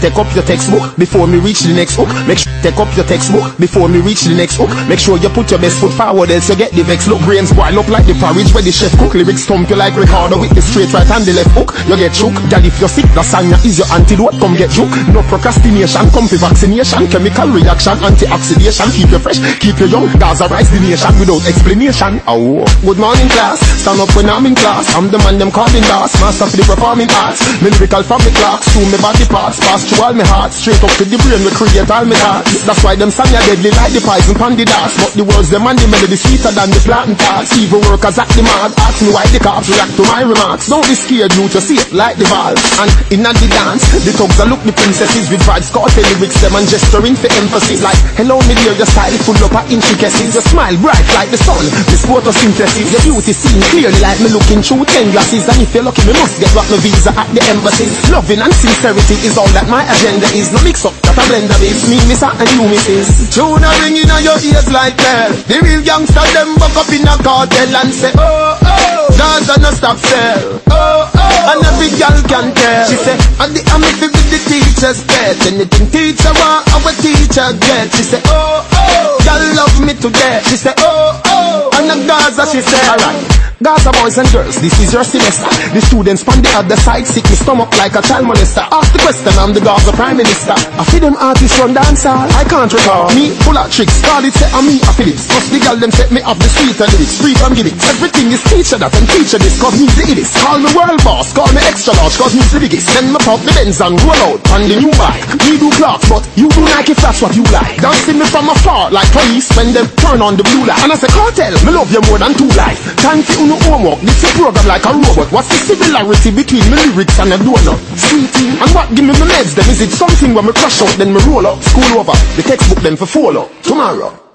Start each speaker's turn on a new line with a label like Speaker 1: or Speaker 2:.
Speaker 1: take up your textbook before me reach the next hook. Make sure take up your textbook before me reach the next hook. Make sure you put your best foot forward else you get the vex. Look, brains boil up like the porridge where the chef cook. Lyrics thump you like recorder with the straight right and the left hook. You get shook. Girl, if you're sick, lasagna is your antidote. Come get shook. No procrastination, comfy vaccination, chemical reaction, anti-oxidation. Keep you fresh, keep you young. Gaza rise the nation without explanation. Oh, good morning class. Stand up when I'm in class. I'm the man them calling boss. Master for the performing arts. Lyrical from the clocks to me body parts. Pass through all my heart. Straight up to the brain, we create all my thoughts. That's why them song are deadly like the poison pan the dance. But the words them and the melody sweeter than the planting tarts. Evil workers act the mad. Ask me why the cops react to my remarks. Don't be scared, you to see it like the valve. And in the dance, the thugs are look the princesses with vibes. Caught the lyrics them and gesturing for emphasis. Like, hello me dear, your style full of intricacies. Your smile bright like the sun. This photosynthesis. Your beauty seen clearly like me looking through ten glasses. And if you're lucky, me must get back my visa at the embassy. Loving and sincerity is all that my agenda is. No mix up that a blender beef. Me, miss and you, missus. Tune a ring in your ears like bell. The real gangster them buck up in a cartel and say, oh, oh. Gaza no stop sell. Oh, oh. And every girl can tell. She say, and the I'm with the teacher's pet. Anything teacher want, our teacher get. She say, oh, oh. Girl love me to death. She say, oh, oh. The Gaza, she say, alright. Gaza boys and girls, this is your semester. The students on the other side sick me stomach like a child molester. Ask the question, I'm the Gaza Prime Minister. I feel them artists run dance. I can't recall. Me full of tricks. Call it say I'm me a Phillips. Must the girl them set me up the street and lyrics. Free from gimmicks. Everything is teacher that and teacher this. Cause me the illest. Call me world boss. Call me extra large. Cause me the biggest. Send me pop the Benz and roll out on the new bike. Me do Clarks, but you do Nike if that's what you like. Dancing me from afar like police when them turn on the blue light. And I say cartel, me love you more than two life. Time for no homework. This a program like a robot. What's the similarity between my lyrics and a donut? Sweetie. And what give me my meds then? Is it something when me crush out then me roll up? School over. The textbook then for follow. Tomorrow.